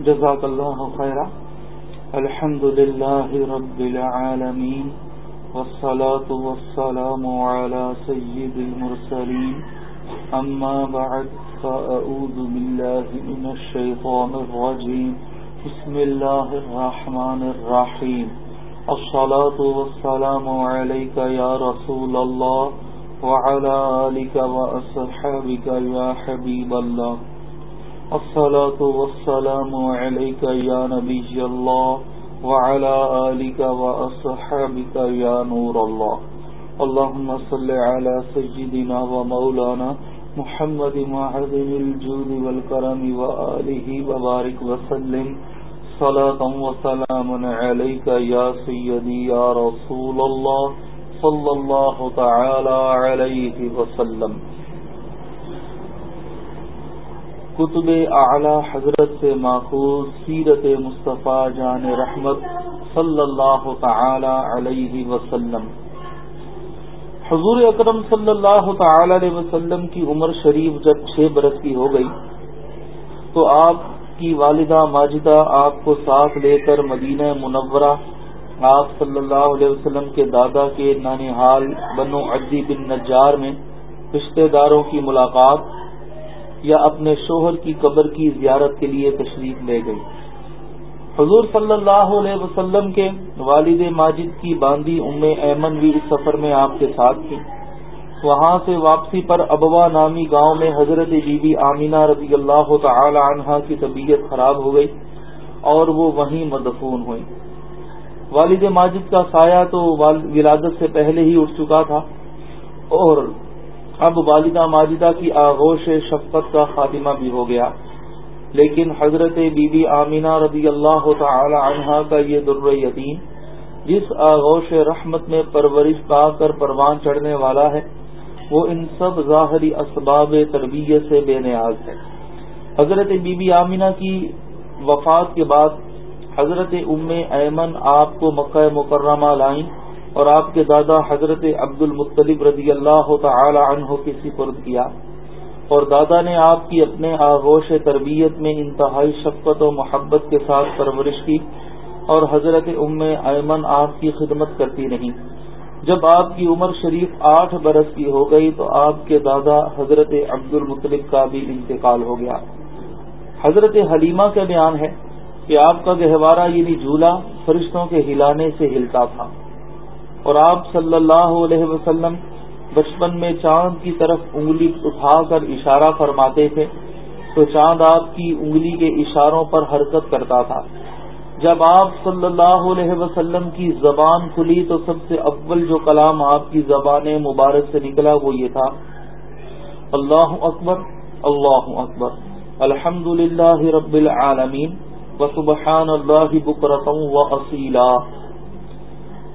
جزاك الله خيرا الحمد لله رب العالمين والصلاة والسلام على سيد المرسلين أما بعد فأعوذ بالله من الشيطان الرجيم بسم الله الرحمن الرحيم الصلاة والسلام عليك يا رسول الله وعلى آلك وأصحابك يا حبيب الله الصلاة والسلام عليك يا نبي الله وعلى آلك وأصحابك يا نور الله. اللهم صل على سيدنا ومولانا محمد معذن الجود والكرم وآله وبارك وسلم. صلاة وسلام عليك يا سيدي يا رسول الله صلى الله تعالى عليه وسلم. کتب اعلی حضرت سے ماخوذ سیرت مصطفیٰ جان رحمت صلی اللہ تعالی علیہ وسلم۔ حضور اکرم صلی اللہ تعالی علیہ وسلم کی عمر شریف جب چھ برس کی ہو گئی، تو آپ کی والدہ ماجدہ آپ کو ساتھ لے کر مدینہ منورہ، آپ صلی اللہ علیہ وسلم کے دادا کے نانحال بنو عدی بن نجار میں رشتہ داروں کی ملاقات یا اپنے شوہر کی قبر کی زیارت کے لیے تشریف لے گئی حضور صلی اللہ علیہ وسلم کے والد ماجد کی باندی ام ایمن بھی اس سفر میں آپ کے ساتھ تھی وہاں سے واپسی پر ابوا نامی گاؤں میں حضرت بی بی آمینہ رضی اللہ تعالی عنہا کی طبیعت خراب ہو گئی اور وہ وہیں مدفون ہوئی والد ماجد کا سایہ تو ولادت سے پہلے ہی اٹھ چکا تھا اور اب والدہ ماجدہ کی آغوش شفقت کا خاتمہ بھی ہو گیا۔ لیکن حضرت بی بی آمینہ رضی اللہ تعالی عنہا کا یہ در یتیم جس آغوش رحمت میں پرورش پا کر پروان چڑھنے والا ہے، وہ ان سب ظاہری اسباب تربیت سے بے نیاز ہے۔ حضرت بی بی آمینہ کی وفات کے بعد حضرت ام ایمن آپ کو مکہ مکرمہ لائیں۔ اور آپ کے دادا حضرت عبد المطلب رضی اللہ تعالی عنہ کی سپرد کیا اور دادا نے آپ کی اپنے آغوش تربیت میں انتہائی شفقت و محبت کے ساتھ پرورش کی اور حضرت ام ایمن آپ کی خدمت کرتی نہیں جب آپ کی عمر شریف آٹھ برس کی ہو گئی تو آپ کے دادا حضرت عبد المطلب کا بھی انتقال ہو گیا۔ حضرت حلیمہ کا بیان ہے کہ آپ کا گہوارہ یعنی جھولا فرشتوں کے ہلانے سے ہلتا تھا۔ اور آپ صلی اللہ علیہ وسلم بچپن میں چاند کی طرف انگلی اٹھا کر اشارہ فرماتے تھے، تو چاند آپ کی انگلی کے اشاروں پر حرکت کرتا تھا۔ جب آپ صلی اللہ علیہ وسلم کی زبان کھلی تو سب سے اول جو کلام آپ کی زبان مبارک سے نکلا وہ یہ تھا، اللہ اکبر اللہ اکبر الحمد للہ رب العالمین و سبحان اللہ بکرتم و اصیلا۔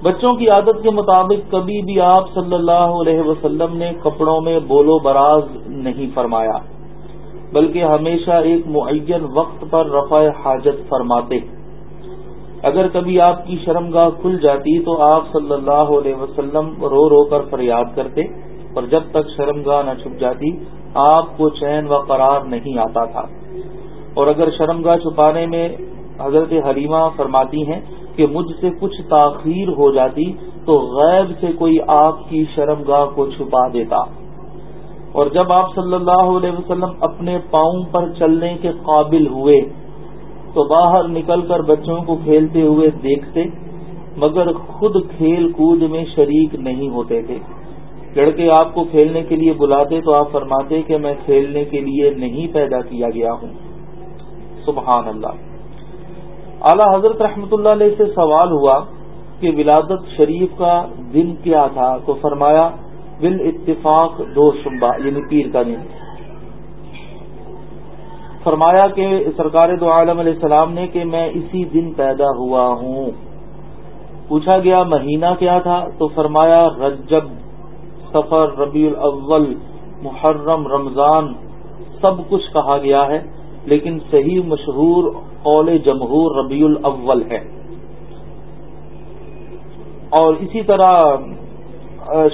بچوں کی عادت کے مطابق کبھی بھی آپ صلی اللہ علیہ وسلم نے کپڑوں میں بولو براز نہیں فرمایا، بلکہ ہمیشہ ایک معین وقت پر رفع حاجت فرماتے۔ اگر کبھی آپ کی شرمگاہ کھل جاتی تو آپ صلی اللہ علیہ وسلم رو رو کر فریاد کرتے، اور جب تک شرمگاہ نہ چھپ جاتی، آپ کو چین و قرار نہیں آتا تھا۔ اور اگر شرمگاہ چھپانے میں حضرت حلیمہ فرماتی ہیں کہ مجھ سے کچھ تاخیر ہو جاتی تو غیب سے کوئی آپ کی شرم گاہ کو چھپا دیتا۔ اور جب آپ صلی اللہ علیہ وسلم اپنے پاؤں پر چلنے کے قابل ہوئے تو باہر نکل کر بچوں کو کھیلتے ہوئے دیکھتے، مگر خود کھیل کود میں شریک نہیں ہوتے تھے۔ لڑکے آپ کو کھیلنے کے لیے بلاتے تو آپ فرماتے کہ میں کھیلنے کے لیے نہیں پیدا کیا گیا ہوں۔ سبحان اللہ۔ اعلی حضرت رحمۃ اللہ علیہ سے سوال ہوا کہ ولادت شریف کا دن کیا تھا؟ تو فرمایا بال اتفاق دو شمبا یعنی پیر کا دن۔ فرمایا کہ سرکار دو عالم علیہ السلام نے کہ میں اسی دن پیدا ہوا ہوں۔ پوچھا گیا، مہینہ کیا تھا؟ تو فرمایا، رجب سفر ربیع الاول، محرم، رمضان، سب کچھ کہا گیا ہے، لیکن صحیح مشہور قول جمہور ربیع الاول ہے۔ اور اسی طرح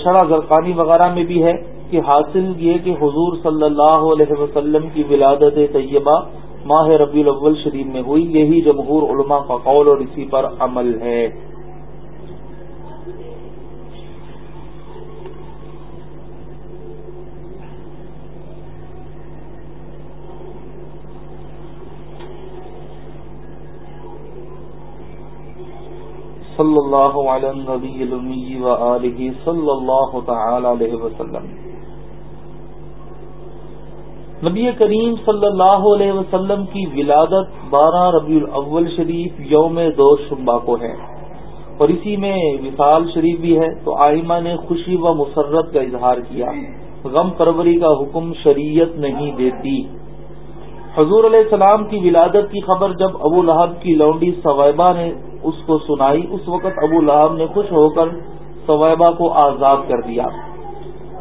شرح زرقانی وغیرہ میں بھی ہے کہ حاصل یہ کہ حضور صلی اللہ علیہ وسلم کی ولادت طیبہ ماہ ربی الاول شریف میں ہوئی، یہی جمہور علماء کا قول اور اسی پر عمل ہے۔ صلی اللہ علیہ نبی و علیہ صلی اللہ تعالی علیہ وسلم. نبی کریم صلی اللہ علیہ وسلم کی ولادت بارہ ربیع الاول شریف یوم دو شمبا کو ہے. اور اسی میں وصال شریف بھی ہے، تو آئمہ نے خوشی و مسرت کا اظہار کیا۔ غم پروری کا حکم شریعت نہیں دیتی۔ حضور علیہ السلام کی ولادت کی خبر جب ابو لہب کی لونڈی سویبہ نے اس کو سنائی، اس وقت ابو لہب نے خوش ہو کر سویبہ کو آزاد کر دیا۔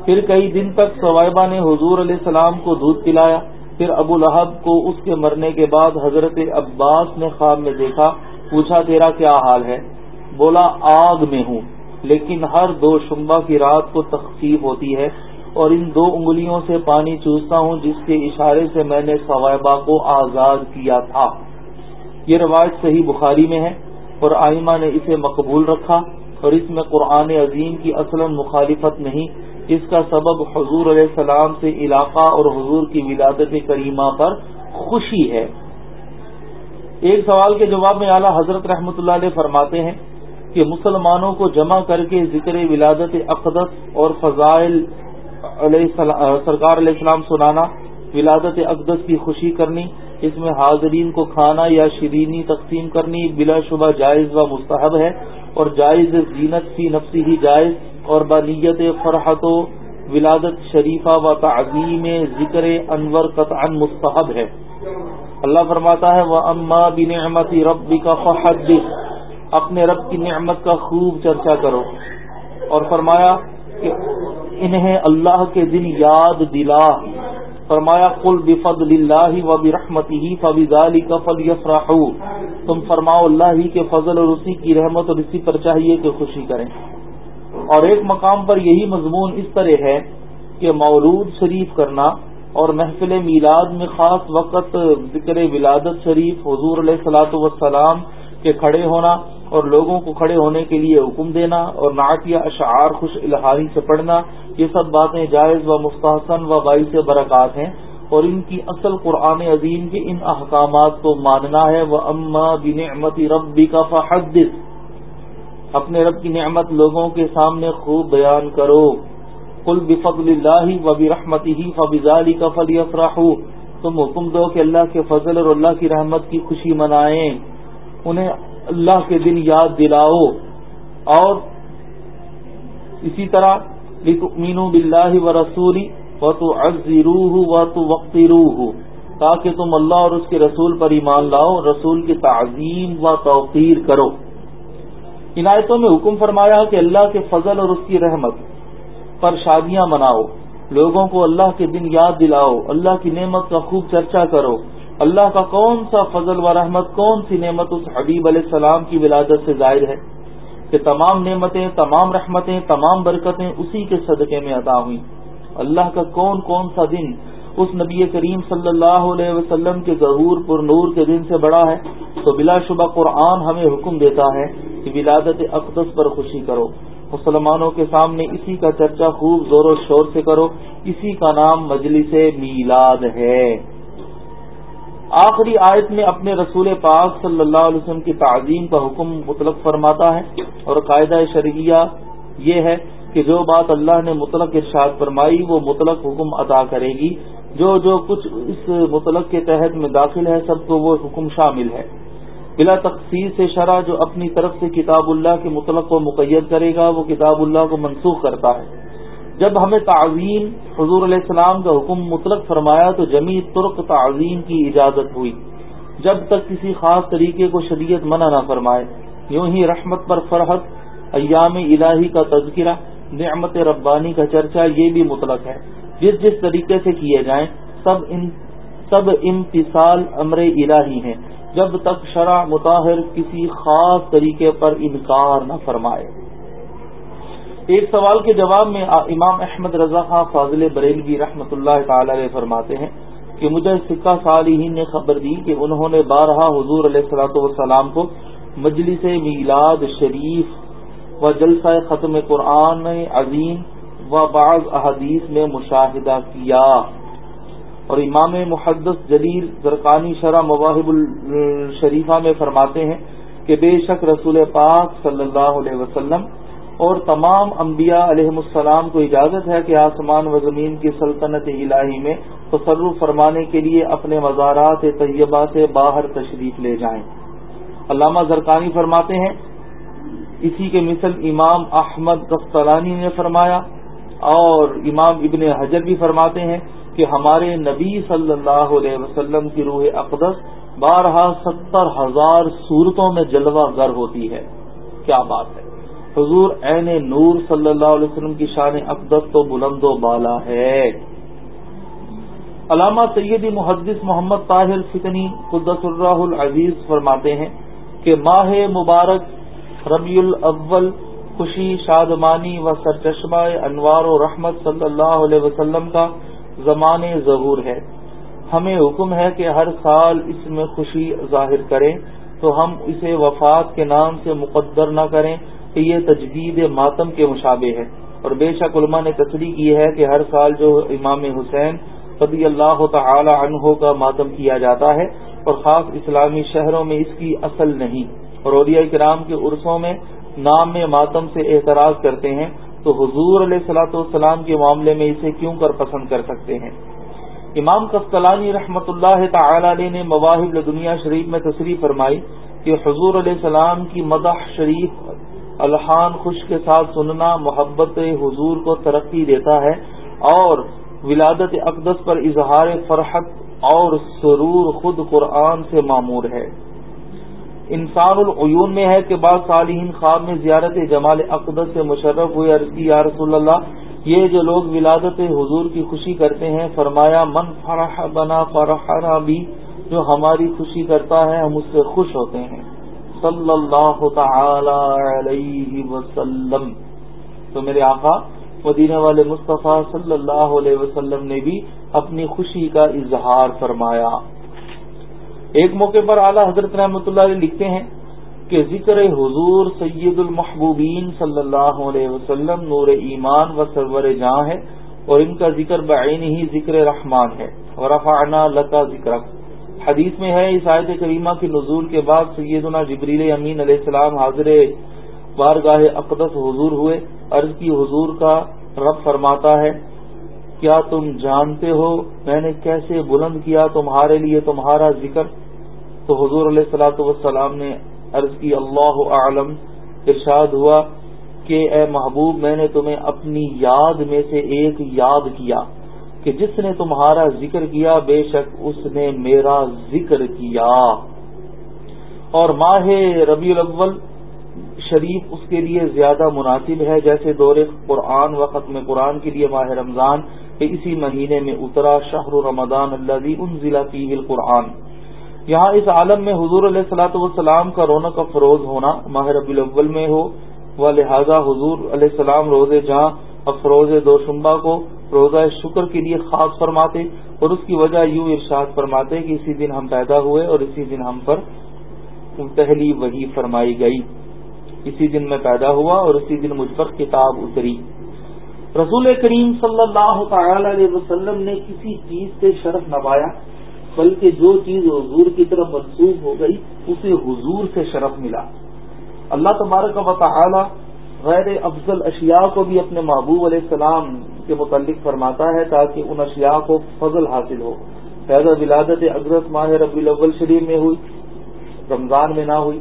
پھر کئی دن تک سویبہ نے حضور علیہ السلام کو دودھ پلایا۔ پھر ابو لہب کو اس کے مرنے کے بعد حضرت عباس نے خواب میں دیکھا، پوچھا، تیرا کیا حال ہے؟ بولا، آگ میں ہوں۔ لیکن ہر دو شمبا کی رات کو تخفیف ہوتی ہے اور ان دو انگلیوں سے پانی چوستا ہوں، جس کے اشارے سے میں نے سوائبہ کو آزاد کیا تھا۔ یہ روایت صحیح بخاری میں ہے۔ اور آئمہ نے اسے مقبول رکھا اور اس میں قرآن عظیم کی اصل مخالفت نہیں، اس کا سبب حضور علیہ السلام سے علاقہ اور حضور کی ولادت کریمہ پر خوشی ہے۔ ایک سوال کے جواب میں اعلیٰ حضرت رحمۃ اللہ علیہ فرماتے ہیں کہ مسلمانوں کو جمع کر کے ذکر ولادت اقدس اور فضائل سرکار علیہ السلام سنانا، ولادت اقدس کی خوشی کرنی اس میں حاضرین کو کھانا یا شرینی تقسیم کرنی بلا شبہ جائز و مستحب ہے اور جائز زینت فی نفسی ہی جائز اور بنیت فرحت و ولادت شریفہ و تعظیم ذکر انور قطعا مستحب ہے۔ اللہ فرماتا ہے وہ اما بنعمت رب کا فحد اپنے رب کی نعمت کا خوب چرچا کرو۔ اور فرمایا کہ انہیں اللہ کے دن یاد دلا۔ فرمایا کل بفد اللہ و برحمتی ہی فبی کا تم فرماؤ، اللہ ہی کے فضل اور اسی کی رحمت اور اسی پر چاہیے کہ خوشی کریں۔ اور ایک مقام پر یہی مضمون اس طرح ہے کہ مولود شریف کرنا اور محفل میلاد میں خاص وقت ذکر ولادت شریف، حضور علیہ السلاۃ وسلام کے کھڑے ہونا اور لوگوں کو کھڑے ہونے کے لیے حکم دینا اور نعتیہ اشعار خوش الہاری سے پڑھنا، یہ سب باتیں جائز و مستحسن و باعث برکات ہیں اور ان کی اصل قرآن عظیم کے ان احکامات کو ماننا ہے۔ وہ اما بنعمتی ربی کا فحدث۔ اپنے رب کی نعمت لوگوں کے سامنے خوب بیان کرو۔ کل بفضل اللہ و برحمتی ہی فبزالی کا فلی تم حکم دو کہ اللہ کے فضل اور اللہ کی رحمت کی خوشی منائیں۔ انہیں اللہ کے دن یاد دلاؤ اور اسی طرح مینو بلّہ و رسولی و تو عزی روح و تو وقتی روح تاکہ تم اللہ اور اس کے رسول پر ایمان لاؤ، رسول کی تعظیم و توقیر کرو۔ عنایتوں میں حکم فرمایا کہ اللہ کے فضل اور اس کی رحمت پر شادیاں مناؤ، لوگوں کو اللہ کے دن یاد دلاؤ، اللہ کی نعمت کا خوب چرچا کرو۔ اللہ کا کون سا فضل و رحمت، کون سی نعمت اس حبیب علیہ السلام کی ولادت سے ظاہر ہے؟ کہ تمام نعمتیں، تمام رحمتیں، تمام برکتیں اسی کے صدقے میں ادا ہوئیں۔ اللہ کا کون کون سا دن اس نبی کریم صلی اللہ علیہ وسلم کے ظہور پر نور کے دن سے بڑا ہے، تو بلا شبہ قرآن ہمیں حکم دیتا ہے کہ ولادت اقدس پر خوشی کرو۔ مسلمانوں کے سامنے اسی کا چرچا خوب زور و شور سے کرو۔ اسی کا نام مجلس میلاد ہے۔ آخری آیت میں اپنے رسول پاک صلی اللہ علیہ وسلم کی تعظیم کا حکم مطلق فرماتا ہے اور قاعدہ شرعیہ یہ ہے کہ جو بات اللہ نے مطلق ارشاد فرمائی وہ مطلق حکم ادا کرے گی۔ جو جو کچھ اس مطلق کے تحت میں داخل ہے سب کو وہ حکم شامل ہے۔ بلا تقسیر سے شرح جو اپنی طرف سے کتاب اللہ کے مطلق کو مقید کرے گا وہ کتاب اللہ کو منسوخ کرتا ہے۔ جب ہمیں تعظیم حضور علیہ السلام کا حکم مطلق فرمایا تو جمی ترک تعظیم کی اجازت ہوئی۔ جب تک کسی خاص طریقے کو شریعت منع نہ فرمائے، یوں ہی رحمت پر فرحت، ایام الہی کا تذکرہ، نعمت ربانی کا چرچا، یہ بھی مطلق ہے۔ جس جس طریقے سے کیے جائیں، سب ان سب امتصال امر الہی ہیں۔ جب تک شرع مطاہر کسی خاص طریقے پر انکار نہ فرمائے۔ ایک سوال کے جواب میں امام احمد رضا خان فاضل بریلوی رحمۃ اللہ تعالی علیہ فرماتے ہیں کہ مجھے سکہ صالحین نے خبر دی کہ انہوں نے بارہا حضور علیہ السلاۃ والسلام کو مجلس میلاد شریف و جلسہ ختم قرآن عظیم و بعض احادیث میں مشاہدہ کیا۔ اور امام محدث جلیل زرقانی شرح مواہب الشریفہ میں فرماتے ہیں کہ بے شک رسول پاک صلی اللہ علیہ وسلم اور تمام انبیاء علیہ السلام کو اجازت ہے کہ آسمان و زمین کی سلطنت الہی میں تصرف فرمانے کے لیے اپنے مزارات طیبہ سے باہر تشریف لے جائیں۔ علامہ زرکانی فرماتے ہیں، اسی کے مثل امام احمد قسطلانی نے فرمایا، اور امام ابن حجر بھی فرماتے ہیں کہ ہمارے نبی صلی اللہ علیہ وسلم کی روح اقدس بارہا ستر ہزار صورتوں میں جلوہ گر ہوتی ہے۔ کیا بات ہے؟ حضور عین نور صلی اللہ علیہ وسلم کی شان اقدس تو بلند و بالا ہے۔ علامہ سیدی محدث محمد طاہر فتنی قدس الراہ العزیز فرماتے ہیں کہ ماہ مبارک ربیع الاول خوشی، شادمانی و سرچشمہ انوار و رحمت صلی اللہ علیہ وسلم کا زمان ظہور ہے۔ ہمیں حکم ہے کہ ہر سال اس میں خوشی ظاہر کریں تو ہم اسے وفات کے نام سے مقدر نہ کریں۔ کہ یہ تجدید ماتم کے مشابے ہے۔ اور بے شک علماء نے تصریح کی ہے کہ ہر سال جو امام حسین رضی اللہ تعالی عنہ کا ماتم کیا جاتا ہے، اور خاص اسلامی شہروں میں اس کی اصل نہیں۔ اور اولیاء کرام کے عرصوں میں نام میں ماتم سے اعتراض کرتے ہیں، تو حضور علیہ السلاۃ والسلام کے معاملے میں اسے کیوں کر پسند کر سکتے ہیں؟ امام کستلانی رحمت اللہ تعالی علیہ نے مواہب دنیا شریف میں تصریح فرمائی کہ حضور علیہ السلام کی مدح شریف الحان خوش کے ساتھ سننا، محبت حضور کو ترقی دیتا ہے اور ولادت اقدس پر اظہار فرحت اور سرور خود قرآن سے معمور ہے۔ انسان العیون میں ہے کہ بعض صالحین خواب میں زیارت جمال اقدس سے مشرف ہوئے۔ عرضی یا رسول اللہ، یہ جو لوگ ولادت حضور کی خوشی کرتے ہیں، فرمایا، من فرح بنا فرحنا بھی، جو ہماری خوشی کرتا ہے، ہم اس سے خوش ہوتے ہیں۔ صلی اللہ تعالی علیہ وسلم۔ تو میرے آقا، مدینہ والے مصطفیٰ صلی اللہ علیہ وسلم نے بھی اپنی خوشی کا اظہار فرمایا۔ ایک موقع پر اعلی حضرت رحمۃ اللہ علیہ لکھتے ہیں کہ ذکر حضور سید المحبوبین صلی اللہ علیہ وسلم نور ایمان و سرور جاں ہے اور ان کا ذکر بعین ہی ذکر رحمان ہے۔ اور افعنا لکا ذکر حدیث میں ہے، اس آیت کریمہ کی نزول کے بعد سیدنا جبریل امین علیہ السلام حاضر بارگاہ اقدس حضور ہوئے۔ عرض کی حضور کا رب فرماتا ہے، کیا تم جانتے ہو میں نے کیسے بلند کیا تمہارے لیے تمہارا ذکر؟ تو حضور علیہ السلاۃ والسلام نے عرض کی، اللہ عالم ارشاد ہوا کہ، اے محبوب، میں نے تمہیں اپنی یاد میں سے ایک یاد کیا۔ کہ جس نے تمہارا ذکر کیا بے شک اس نے میرا ذکر کیا۔ اور ماہ ربیع الاول شریف اس کے لیے زیادہ مناسب ہے، جیسے دور قرآن و ختم قرآن کے لیے ماہ رمضان کہ اسی مہینے میں اترا شہر رمضان اللہ ان ضلع کی قرآن یہاں اس عالم میں حضور علیہ السلاۃ والسلام کا رونق افروز ہونا ماہ ربی الاول میں ہو، و لہذا حضور علیہ السلام روز جہاں افروز دو شمبا کو روزہ شکر کے لیے خاص فرماتے اور اس کی وجہ یوں ارشاد فرماتے کہ اسی دن ہم پیدا ہوئے اور اسی دن ہم پر پہلی وہی فرمائی گئی۔ اسی دن میں پیدا ہوا اور اسی دن مجھ پر کتاب اتری۔ رسول کریم صلی اللہ تعالی علیہ وسلم نے کسی چیز سے شرف نبایا بلکہ جو چیز حضور کی طرف منسوخ ہو گئی، اسے حضور سے شرف ملا۔ اللہ تبارک و تعالی غیر افضل اشیاء کو بھی اپنے محبوب علیہ السلام کے متعلق فرماتا ہے تاکہ ان اشیاء کو فضل حاصل ہو۔ فیض ولادت اگرت ماہ ربی الاول شریف میں ہوئی، رمضان میں نہ ہوئی،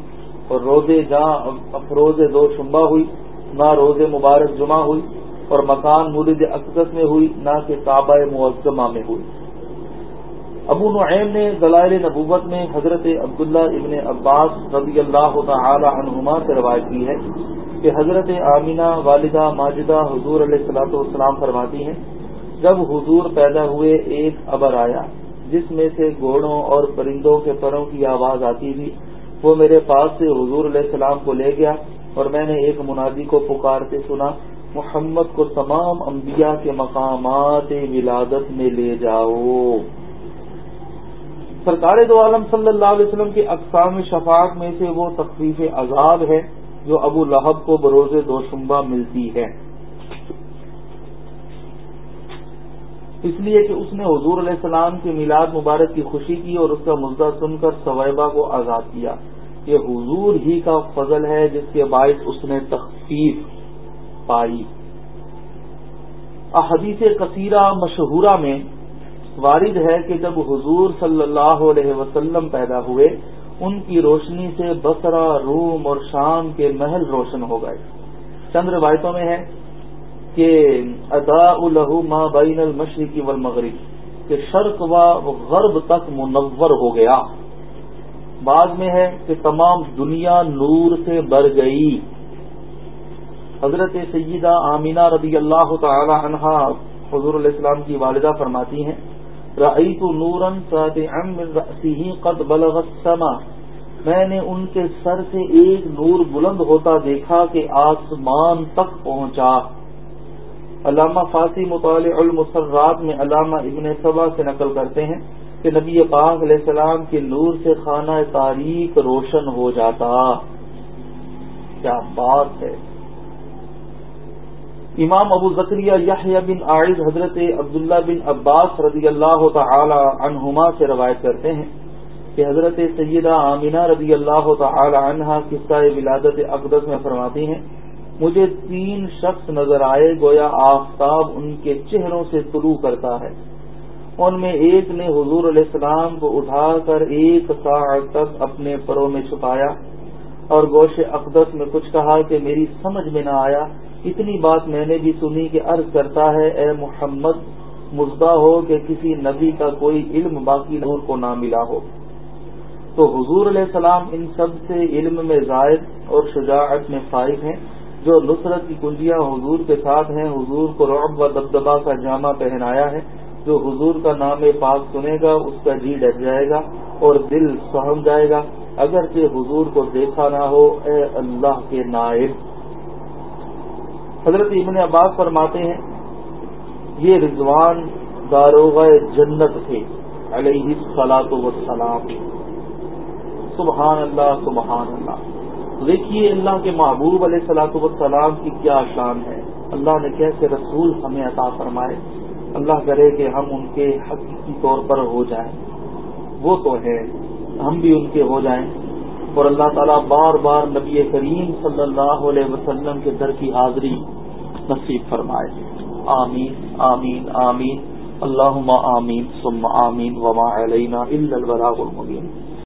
اور روزے جہاں افروز دو شمبہ ہوئی، نہ روز مبارک جمعہ ہوئی، اور مکان مولد اقدس میں ہوئی، نہ کہ کعبہ معظمہ میں ہوئی۔ ابو نعیم نے دلائل نبوت میں حضرت عبداللہ ابن عباس رضی اللہ تعالی عنہما سے روایت کی ہے کہ حضرت آمینہ والدہ ماجدہ حضور علیہ السلاۃ والسلام فرماتی ہیں، جب حضور پیدا ہوئے ایک ابر آیا، جس میں سے گھوڑوں اور پرندوں کے پروں کی آواز آتی تھی وہ میرے پاس سے حضور علیہ السلام کو لے گیا اور میں نے ایک منادی کو پکارتے سنا، محمد کو تمام انبیاء کے مقامات ولادت میں لے جاؤ۔ سرکار دو عالم صلی اللہ علیہ وسلم کے اقسام شفاعت میں سے وہ تخفیف عذاب ہے جو ابو لہب کو بروز دوشمبہ ملتی ہے۔ اس لیے کہ اس نے حضور علیہ السلام کے میلاد مبارک کی خوشی کی اور اس کا مزدہ سن کر سویبہ کو آزاد کیا یہ حضور ہی کا فضل ہے جس کے باعث اس نے تخفیف پائی۔ احادیث کثیرہ مشہورہ میں وارد ہے کہ جب حضور صلی اللہ علیہ وسلم پیدا ہوئے، ان کی روشنی سے بسرا روم اور شام کے محل روشن ہو گئے۔ چند روایتوں میں ہے کہ ادا الہ ما بین المشرقی والمغرب، کہ شرق و غرب تک منور ہو گیا۔ بعد میں ہے کہ تمام دنیا نور سے بر گئی۔ حضرت سیدہ آمینہ رضی اللہ تعالی عنہا حضور علیہ السلام کی والدہ فرماتی ہیں رأیت نورن قد بلغ السما میں نے ان کے سر سے ایک نور بلند ہوتا دیکھا کہ آسمان تک پہنچا۔ علامہ فاسی مطالع المسرات میں علامہ ابن صبا سے نقل کرتے ہیں کہ نبی پاک علیہ السلام کے نور سے خانہ تاریخ روشن ہو جاتا۔ کیا بات ہے۔ امام ابو ذکریہ یحییٰ بن عائد حضرت عبداللہ بن عباس رضی اللہ تعالی عنہما سے روایت کرتے ہیں کہ حضرت سیدہ آمینہ رضی اللہ تعالی عنہا قصہ ولادت اقدس میں فرماتی ہیں، مجھے تین شخص نظر آئے، گویا آفتاب ان کے چہروں سے طلوع کرتا ہے۔ ان میں ایک نے حضور علیہ السلام کو اٹھا کر ایک ساعت تک اپنے پروں میں چھپایا اور گوش اقدس میں کچھ کہا کہ میری سمجھ میں نہ آیا۔ اتنی بات میں نے بھی سنی کہ عرض کرتا ہے، اے محمد مزدہ ہو کہ کسی نبی کا کوئی علم باقی نور کو نہ ملا ہو۔ تو حضور علیہ السلام ان سب سے علم میں زائد اور شجاعت میں فائد ہیں۔ جو نصرت کی کنجیاں حضور کے ساتھ ہیں، حضور کو رعب و دبدبا کا جامع پہنایا ہے۔ جو حضور کا نام پاک سنے گا، اس کا جی ڈر جائے گا اور دل سہم جائے گا۔ اگرچہ حضور کو دیکھا نہ ہو، اے اللہ کے نائب۔ حضرت ابن عباس فرماتے ہیں، یہ رضوان داروغ جنت تھے، علیہ سلاط وسلام سبحان اللہ سبحان اللہ۔ دیکھیے اللہ کے محبوب علیہ سلاۃ والسلام کی کیا شان ہے۔ اللہ نے کیسے رسول ہمیں عطا فرمائے۔ اللہ کرے کہ ہم ان کے حقیقی طور پر ہو جائیں۔ وہ تو ہے، ہم بھی ان کے ہو جائیں۔ اور اللہ تعالیٰ بار بار نبی کریم صلی اللہ علیہ وسلم کے در کی حاضری نصیب فرمائے۔ آمین آمین آمین۔ اللہ آمین، ثم آمین، وما علینا الا البلاغ المبین۔